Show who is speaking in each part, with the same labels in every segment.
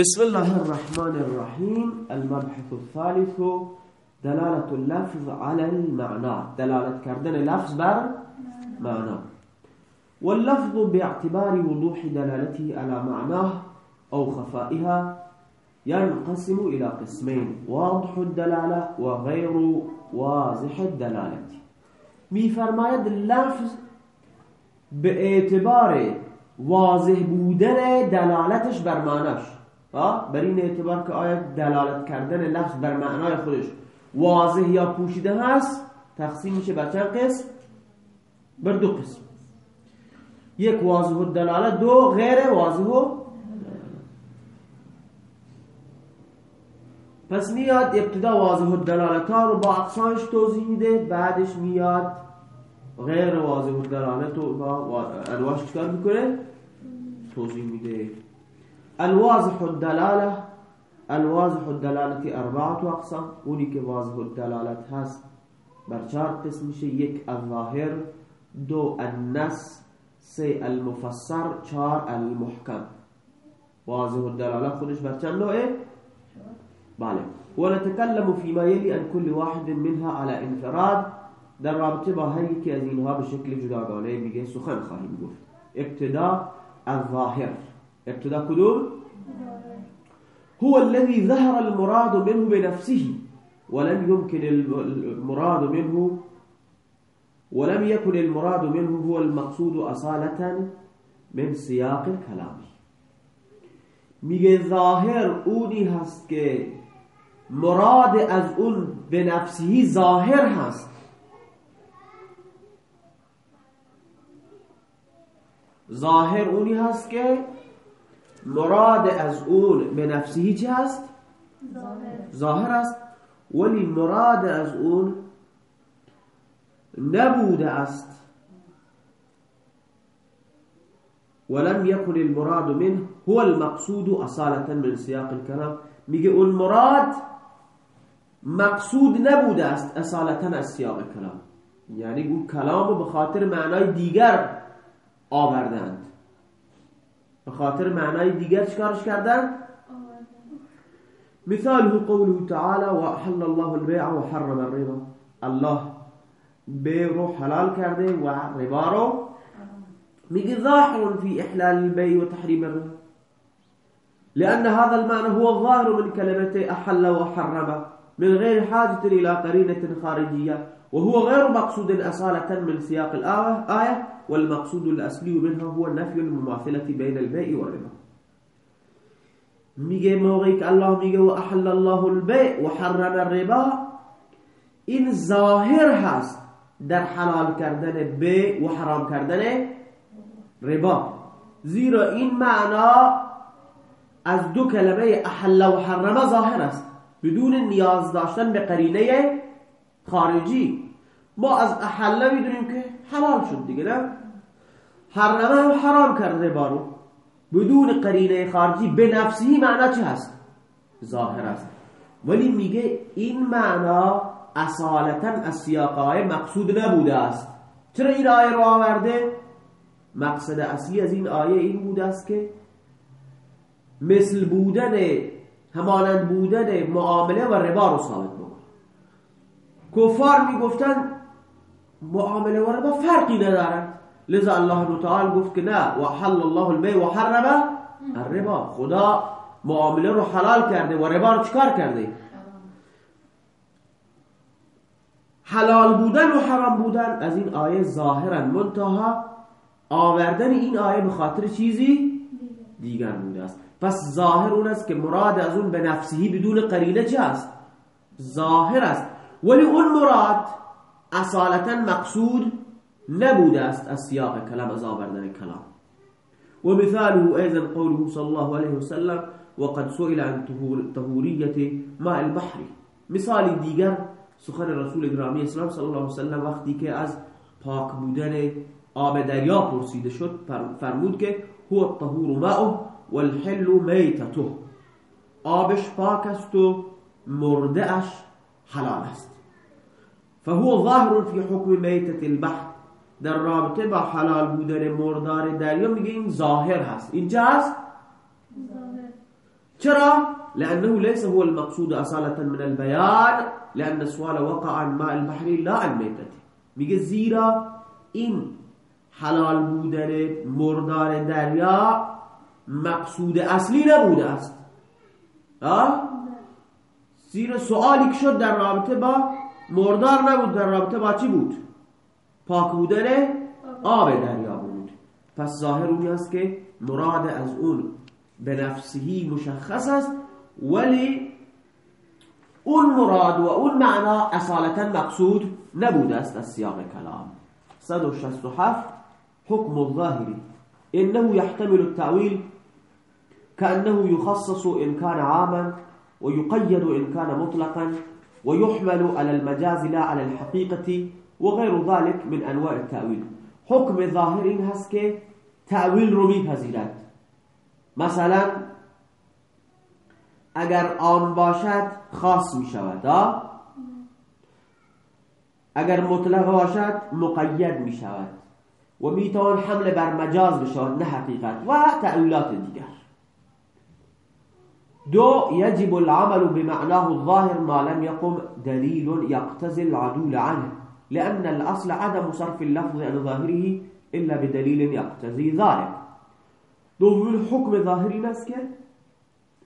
Speaker 1: بسم الله. الرحمن الرحيم. المبحث الثالث دلالة اللفظ على المعنى. دلالة كردن لفظ بر معنى. واللفظ باعتبار وضوح دلالته على معناه أو خفائها ينقسم إلى قسمين واضح الدلالة وغير واضح الدلالة. فرمايد اللفظ باعتبار واضح بودن دلالتش بر معناش. بر این اعتبار که آیا دلالت کردن لفظ بر معنای خودش واضح یا پوشیده هست تقسیم میشه بر چند قسم؟ بر دو قسم. یک واضح و دلالت دو غیر واضح و پس میاد ابتدا واضح و دلالت ها رو با اقسامش توضیح میده بعدش میاد غیر واضح و دلالت رو با انواش چکار می‌کنه؟ توضیح میده. الواضح الدلالة الواضح الدلالة أربعة أقسام. اونی که واضح الدلالت هست. قسم الظاهر دو النس سه المفسر چهار المحکم. واضح الدلالة خودش بر چند نوعه؟ بله. ونتكلم فيما يلي عن كل واحد منها على انفراد. در رابطه با هر یکی از اینها به شکل جداگانه میگه سخن خواهیم الظاهر. ابتدا كدوم هو الذي ظهر المراد منه بنفسه ولم يمكن المراد منه ولم يكن المراد منه هو المقصود أصالة من سياق الكلام. میگه ظاهر اونی هست که مراد از اون به نفسه ظاهر هست. ظاهر اونی هست که مراد از اون به نفسه چی هست؟ ظاهر است. ولی مراد از اون نبوده است. ولم يكن المراد منه. هو المقصود اصالة من سیاق الكلام میگه اون مراد مقصود نبوده است اصالتا از سیاق کلام یعنی اون کلام به خاطر معنای دیگر آوردند به خاطر معنای دیگر چکارش کردن؟ مثاله قوله تعالى وحل الله البيع وحرم الربا. الله بیع رو حلال کرده و ربا رو میگه ظاهر في احلال البيع وتحريم الربا. لأن هذا المعنى هو الظاهر من كلمتي أحل وحرم من غير حاجة إلى قرينة خارجية. وهو غير مقصود أصالة من سياق الآية والمقصود الأصلي منها هو نفي المماثلة بين البيع والربا. موقعی که الله میگه و أحل الله البيع و حرم الربا. این ظاهر هست در حلال کردن بیع و حرام کردن ربا. زیرا این معنا از دو احل و حرم ظاهر است. بدون نیاز داشتن به قرینه خارجی. ما از احله می‌دونیم که حلال شد دیگه نه؟ حرمه و حرام کرده بارو. بدون قرینه خارجی به نفسی معنا چه هست؟ ظاهر است. ولی میگه این معنا اصالتا از سیاقای مقصود نبوده است. چرا این آیه رو آورده؟ مقصد اصلی از این آیه این بوده است که مثل بودن همانند بودن معامله و ربا رو ثابت بکنه. کفار می‌گفتن معامله و ربا فرقی ندارد لذا الله تعالی گفت که نه و حل الله البیع و حرم الربا. خدا معامله رو حلال کرده و ربا رو چکار کرده؟ حلال بودن و حرام بودن از این آیه ظاهرا منتها آوردن این آیه به خاطر چیزی دیگر بوده است. پس ظاهر اون است که مراد از اون به نفسی بدون قرینه چه است؟ ظاهر است. ولی اون مراد اصالتا مقصود نبوده است از سیاق کلام از آوردن کلام. ومثاله أيضا قوله صلى الله عليه وسلم وقد سئل عن طهورية ماء البحر. مثال دیگر سخن رسول گرامی اسلام صلی الله علیه وسلم وقتی که از پاک بودن آب دریا پرسیده شد فرمود که هو الطهور ماءه والحل میتته. آبش پاک است و مردهش حلال است. فهو ظاهر في حكم میتت البحر. در رابطه با حلال بودن مردار دریا میگه این ظاهر هست. اینجا هست؟ چرا؟ لأنه ليس هو المقصود أصالة من البيان لأن السؤال وقع عن ماء البحر لا عن ميتته میگه زیرا این حلال بودن مردار دریا مقصود اصلی نبوده است. زیرا سوالی که شد در رابطه با مردار نبود در رابطه با چی بود؟ پاک بودن آب دریا بود. پس ظاهر اونی است که مراد از اون به نفسهی مشخص است ولی اون مراد و اون معنا اصالتا مقصود نبوده است از سیاق کلام. 167 حكم الظاهر إنه يحتمل التأويل كأنه يخصص إن كان عاما. ويقيد إن كان مطلقا ويحمل على المجاز لا على الحقيقة وغير ذلك من أنواع التأويل. حكم ظاهر که تأویل رو میپذیرد مثلا اگر عام باشد خاص می شود اگر مطلق باشد مقید می شود. و حمل بر مجاز بشود نه حقیقت. و تأویلات دیگر. دو يجب العمل بمعناه الظاهر ما لم يقم دليل يقتزي العدول عنه لأن الأصل عدم صرف اللفظ عن ظاهره إلا بدليل يقتزي ذلك دوم حکم ظاهری است که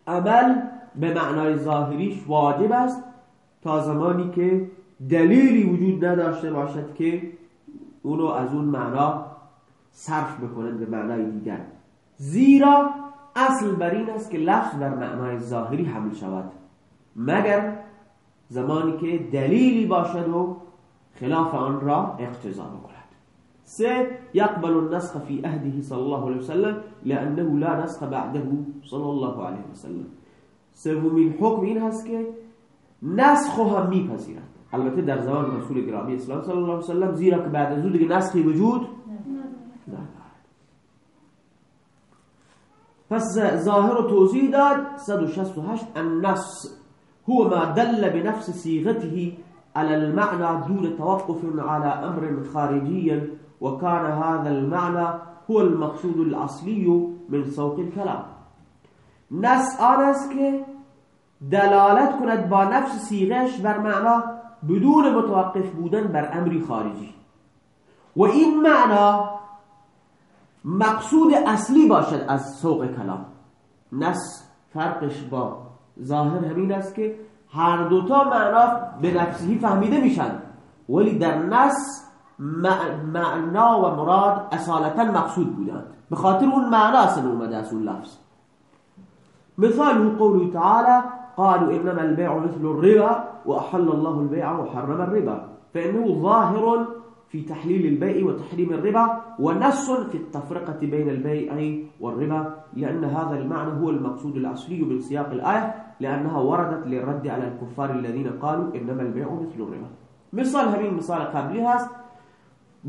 Speaker 1: عمل به معنای ظاهریش واجب است تا زمانی که دلیلی وجود نداشته باشد که اونو از اون معنا صرف بکنند به معنای دیگر. زیرا اصل بر این است که لفظ در معنای ظاهری حمل شود. مگر زمانی که دلیلی باشد و خلاف آن را اقتضا بکند. سه يقبل النسخ في عهده صلى الله عليه وسلم لأنه لا نسخ بعده صلى الله عليه وسلم سومین حکم این هست که نسخ هم میپذیرد البته در زمان رسول گرامی اسلام صلی الله علیه وسلم زیرا که بعد از او دیگه نسخی وجود پس ظاهر توضیح داد 168 النص هو ما دل بنفس صيغته على المعنى دون توقف على أمر خارجي وكان هذا المعنى هو المقصود الأصلي من سوق الكلام نص آن است که دلالت کند با نفس سیغش بر معنا بدون متوقف بودن بر امری خارجی. و این معنا مقصود اصلی باشد از سوق کلام. نص فرقش با ظاهر همین است که هر دوتا معنا به نفسهی فهمیده میشن. ولی در نص معنا و مراد اصالتا مقصود بودند. به خاطر اون معنا اصلا اومده از اون لفظ. مثال قوله تعالى قالوا إنما البيع مثل الربا وأحل الله البيع وحرم الربا. فإنه ظاهر في تحليل البيع وتحريم الربا ونص في التفرقة بين البيع والربا لأن هذا المعنى هو المقصود الأصلي من سياق الآية لأنها وردت للرد على الكفار الذين قالوا إنما البيع مثل الربا. مثال همین مثال قبلی هست.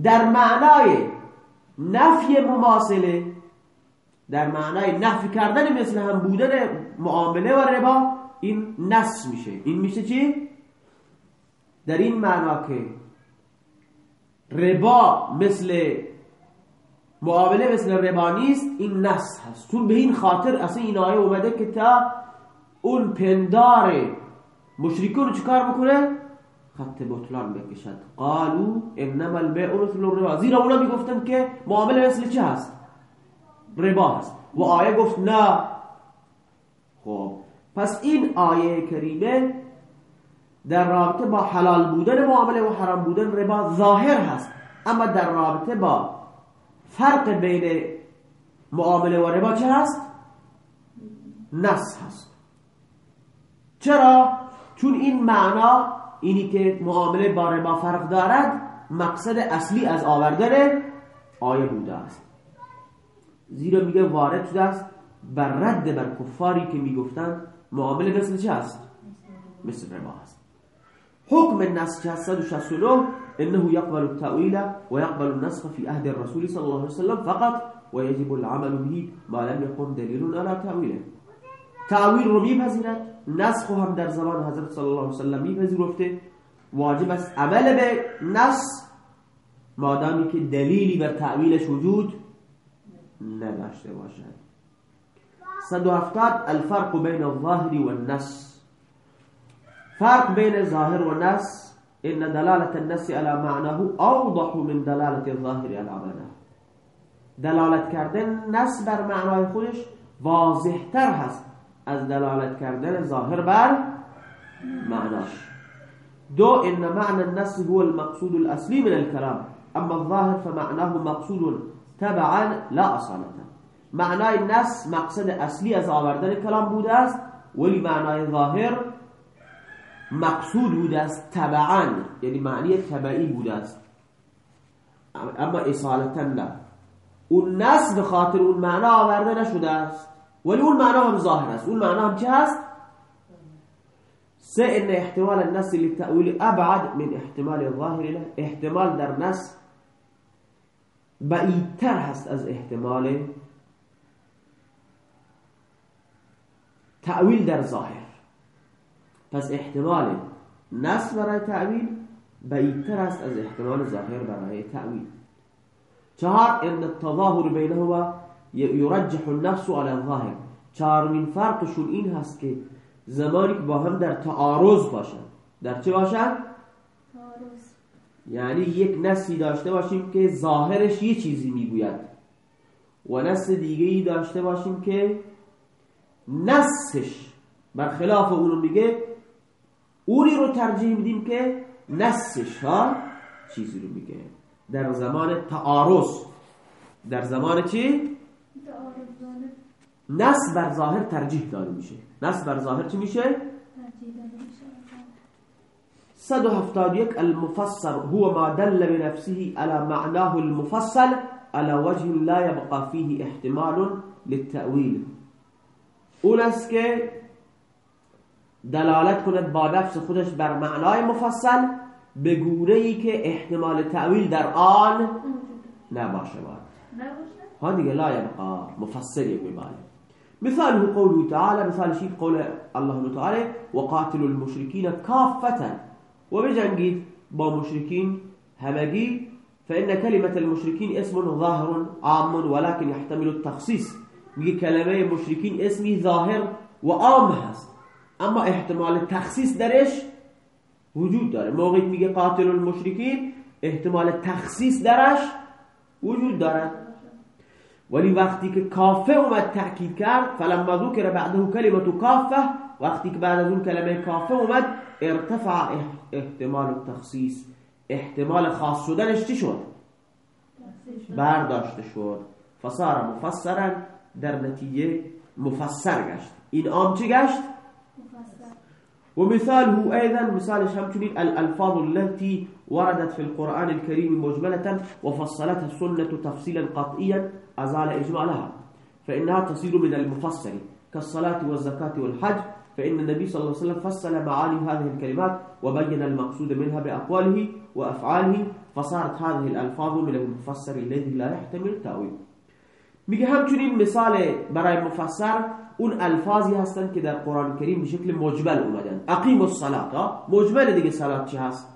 Speaker 1: در معنای نفی مماثله در معنای نفی کردن مثل هم بودن معامله و ربا این نص میشه. این میشه چی؟ در این معنا که ربا مثل معامله مثل ربا نیست این نص هست. چون به این خاطر اصلا این آیه اومده که تا اون پندار مشرکون چیکار بکنه؟ خط بطلان بکشد. قالو انما البيع مثل الربا. زیرا اونا می‌گفتن که معامله مثل چه هست؟ ربا هست. و آیه گفت نه. خب پس این آیه کریمه در رابطه با حلال بودن معامله و حرام بودن ربا ظاهر هست اما در رابطه با فرق بین معامله و ربا چه هست؟ نص هست چرا؟ چون این معنا اینی که معامله با ربا فرق دارد مقصد اصلی از آوردن آیه بوده است زیرا میگه وارد شده است بر رد بر کفاری که می‌گفتند معامله مثل چه است؟ مثل ربا است حكم النسخ 169 انه يقبل التأويل ويقبل النسخ في عهد الرسول صلى الله عليه وسلم فقط ويجب العمل به ما لم يقم دليل على تأويله. تأویل رو میپذیرد نسخ هم در زمان حضرت صلی الله علیه وسلم میپذیرفته. واجب است عمل به نسخ مادامی که دلیلی بر تعویلش وجود نداشته باشد. 170 الفرق بين الظاهر والنص. فرق بين ظاهر والنص إن دلالة النص على معناه أوضح من دلالة الظاهر على معناه. دلالت کردن نص بر معنای خودش واضح تر هست از دلالت کردن ظاهر بر معناش. دو إن معنى النص هو المقصود الأصلي من الكلام. أما الظاهر فمعناه مقصود تبعا لا أصالة. معنای النص مقصد اصلی از آوردن کلام بوده است ولی معنای ظاهر مقصود بوده است تبعا یعنی معنی تبعی بوده است اما اصالتا نه. اون نص به خاطر اون معنا آورده نشده است. ولی اون معنا هم ظاهر است. اون معنا هم چه هست؟ سه ان احتمال النص للتأویل ابعد من احتمال الظاهر له احتمال در نص بعیدتر هست از احتمال تأویل در ظاهر. پس احتمال نص برای تأویل بعیدتر است از احتمال ظاهر برای تأویل. چهار ان التظاهر بینهما یرجح النفس على الظاهر. چهارمین فرقشون این هست که زمانی که با هم در تعارض باشن در چه باشن؟ یعنی یک نسی داشته باشیم که ظاهرش یه چیزی می‌گوید. و نس دیگه ای داشته باشیم که نسش برخلاف اونو میگه اونی رو ترجیح میدیم که نسش ها چیزی رو میگه در زمان تعارض در زمان چی؟ نس بر ظاهر ترجیح داده میشه نس بر ظاهر چی میشه؟ صد و هفتاد یک المفسر هو ما دل بنفسه على معناه المفصل على وجه لا يبقى فيه احتمال للتأويل اون است که دلالت کند با نفس خودش بر معنای مفصل به گونه ای که احتمال تعویل در آن نباشه ها دیگه لا یبقا مفسر یک میباید مثاله قوله تعالى مثال شيء قول الله تعالى وقاتل المشركين كافة وبجنگید با مشركين همگی فإن كلمة المشركين اسم ظاهر عام ولكن يحتمل التخصيص میگه کلمه مشرکین اسمی ظاهر و عام هست. اما احتمال تخصیص درش وجود داره. موقعی میگه قاتل المشرکین احتمال تخصیص درش وجود داره. ولی وقتی که کافه اومد تأکید کرد فلما ذکر بعده کلمه کافه وقتی که بعد از اون کلمه کافه اومد ارتفع احتمال التخصیص احتمال خاص شدنش چی شد؟ برداشته شد. فصار مفسرا در نتیجه مفسر گشت. این عام چی گشت؟ ومثاله أيضا مثالش همچنين الألفاظ التي وردت في القرآن الكريم مجملة وفصلتها السنة تفصيلا قطعيا أزال إجمالها فإنها تصير من المفسر كالصلاة والزكاة والحج فإن النبي صلى الله عليه وسلم فصل معاني هذه الكلمات وبين المقصود منها بأقواله وأفعاله فصارت هذه الألفاظ من المفسر الذي لا يحتمل تأويل میگه همچنین مثال برای مفسر اون الفاظی هستن که در قرآن کریم به شکل مجمل اومدن. اقیم الصلاة. مجمل دیگه صلات چی هست؟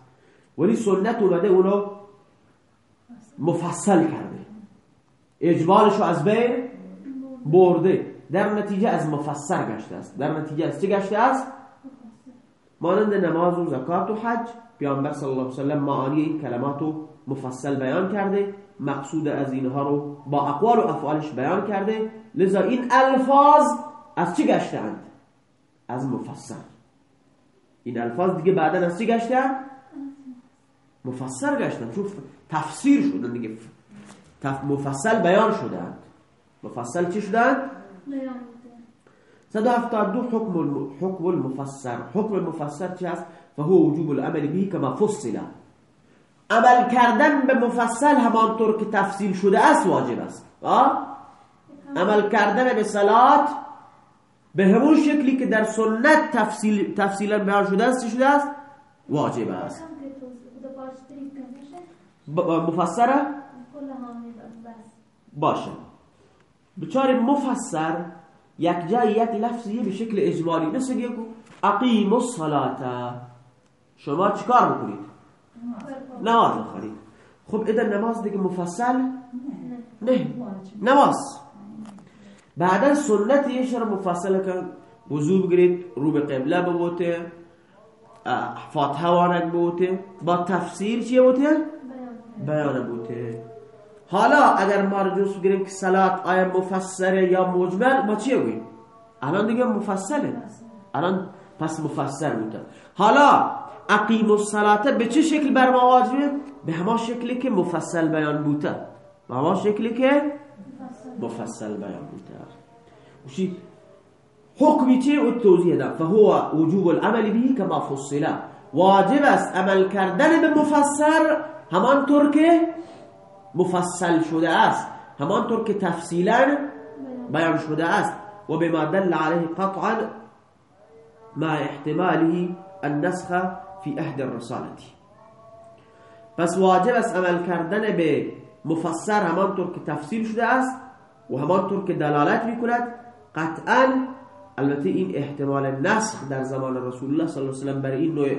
Speaker 1: ولی سنت اومده اونو مفصل کرده. اجمالشو از بین برده. در نتیجه از مفسر گشته است. در نتیجه از چه گشته است؟ مانند نماز و زکات و حج. پیامبر صلی الله علیه و سلم معانی این کلماتو مفصل بیان کرده مقصود از اینها رو با اقوال و افعالش بیان کرده لذا این الفاظ از چی گشتند؟ از مفسر این الفاظ دیگه بعدا از چی گشتند؟ مفسر گشتند چون تفسیر شدن دیگه مفصل بیان شدند مفصل چی شدند؟ هفتاد دو حکم حکم المفسر حکم المفسر چی هست؟ فهو وجوب العمل به كما فصل عمل کردن به مفصل همانطور که تفصیل شده است واجب است. عمل کردن به صلات به همون شکلی که در سنت تفصیل تفصیلا بیان شده است شده است؟ واجب است. مفسره؟ باشه. بچار مفسر یک جای یک لفظی به شکل اجمالی مثل یکو اقیم الصلاة. شما چیکار بکنید؟ نماز بخونید خب اذا نماز دیگه مفصل نه. نماز. بعدا سنت یه شر مفصل کن وضو بگیرید رو به قبله ببوته فاتحه وانک بوته با تفسیر چیه بوته؟ بیان بوته. حالا اگر ما رجوع بگیریم که صلات آیا مفسره یا مجمل ما چیه بگیم؟ الان دیگه مفصله. الان پس مفسر بوده. حالا اقیم الصلاة به چه شکل بر ما واجبه؟ به همه شکلی که مفصل بیان بوده. به همه شکلی که مفصل بیان بوده. وشی حکمی چه او توضیح ده فهو وجوب العمل به کما فصله واجب است عمل کردن به مفسر همانطور که مفصل شده است. همانطور که تفصیلا بیان شده است. و بما دل عليه قطعا مع احتماله النسخ في احد الرسالة پس واجب است عمل کردن به مفسر همانطور که تفصیل شده است و همانطور که دلالت می‌کند قطعا البته این احتمال نسخ در زمان رسول الله صلی الله علیه و سلم برای این نوع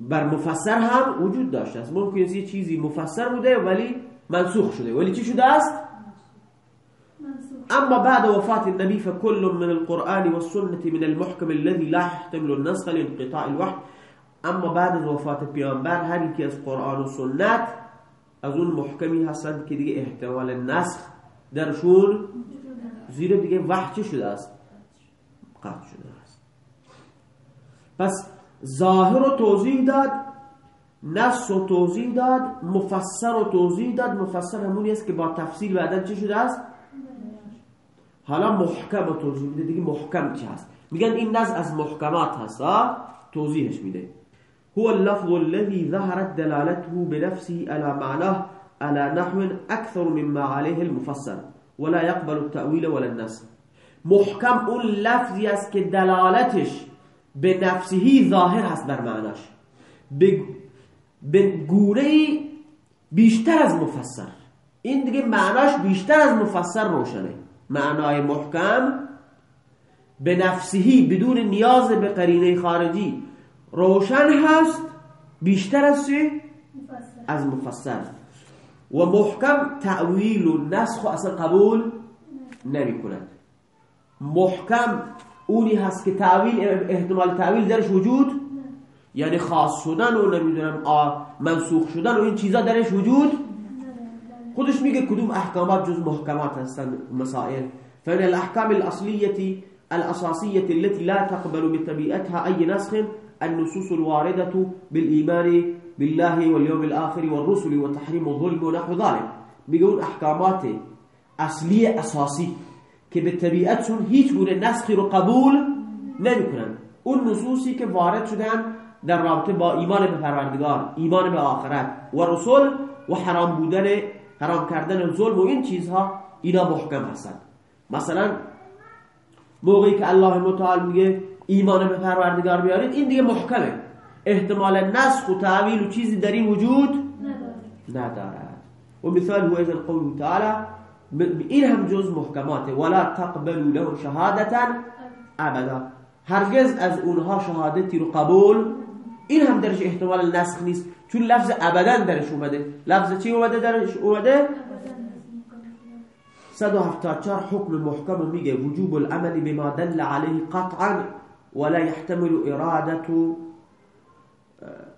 Speaker 1: بر مفسر هم وجود داشته است. ممکن است یه چیزی مفسر بوده ولی منسوخ شده. ولی چی شده است؟ أما بعد وفات النبي فكل من القرآن والسنة من المحكم الذي لا يحتمل النسخ لانقطاع الوحي. أما بعد پیامبر هر یکی از قرآن و سنت از اون محکمی هستند که دیگه احتمال نسخ درشون زیرا دیگه وحی شده است؟ قطع شده است. پس ظاهر رو توضیح داد نص رو توضیح داد مفسر رو توضیح داد. مفسر همونی است که با تفصیل بعدا چه شده است؟ حالا محکم توضیح میده. دیگه محکم چی هست؟ میگن این نص از محکمات هست توضیحش میده. هو اللفظ الذي ظهرت دلالته بنفسه على معناه على نحو أكثر مما عليه المفسر ولا يقبل التأويل ولا النسخ محکم اون لفظی است که دلالتش به نفسهی ظاهر هست بر معناش. به گونه بیشتر از مفسر این دیگه معناش بیشتر از مفسر روشنه. معنای محکم به نفسهی بدون نیاز به قرینه خارجی روشن هست بیشتر از از مفسر و محکم تعویل و نسخ و اصلا قبول نمی کند. محکم اونی هست که تعویل احتمال تعویل درش وجود یعنی خاص شدن و نمی‌دونم منسوخ شدن و این چیزا درش وجود خودش میگه کدوم احکامات جز محکمات هستن مسائل. فإن الأحكام الأصلية الأساسية التي لا تقبل بطبيعتها أي نسخ النصوص الواردة بالإيمان بالله واليوم الآخر والرسل وتحريم الظلم ونحو ذلك. بيقول احکامات اصلی اساسی که به طبیعتشون هیچ گونه نسخی رو قبول نمیکنن. اون نصوصی که وارد شدن در رابطه با ایمان به پروردگار ایمان به آخرت و رسول و حرام بودن حرام کردن ظلم و این چیزها اینا محکم هستند مثلا موقعی که الله متعال میگه ایمان به پروردگار بیارید این دیگه محکمه. احتمال نسخ و تعویل و چیزی در این وجود ندارد. و مثال هو ایزن قول تعالی این هم جز محکماته. ولا تقبلوا له شهادتا ابدا. هرگز از اونها شهادتی رو قبول این هم درش احتمال نسخ نیست. چون لفظ ابدا درش اومده. لفظ چی اومده درش اومده؟ 174 حکم محکم میگه وجوب العمل بما دل عليه قطعا ولا يحتمل إرادة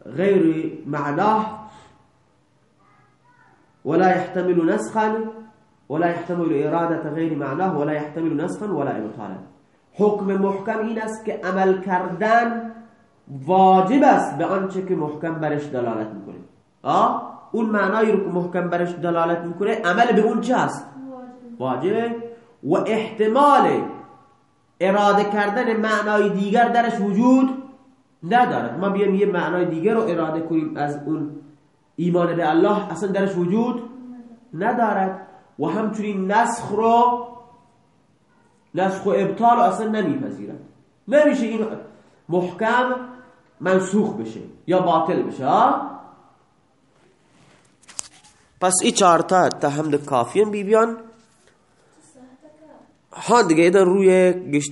Speaker 1: غير معناه. ولا يحتمل نسخا ولا يحتمل إرادة غير معناه. ولا يحتمل نسخا ولا ابطالا. حکم محکم این است که عمل کردن واجب است به آنچه که محکم برش دلالت می‌کنه. آه اون معنایی رو که محکم برش دلالت می‌کنه عمل به اون چه است؟ واجب. و احتمال اراده کردن معنای دیگر درش وجود ندارد. ما بیایم یه معنای دیگر رو اراده کنیم از اون ایمان به الله اصلا درش وجود ندارد. و همچنین نسخ رو نسخ و ابطال رو اصلا نمیپذیرد. نمیشه این محکم منسوخ بشه یا باطل بشه ها؟ پس تا حمد کافیان بی بیان ها دیگه روی گشت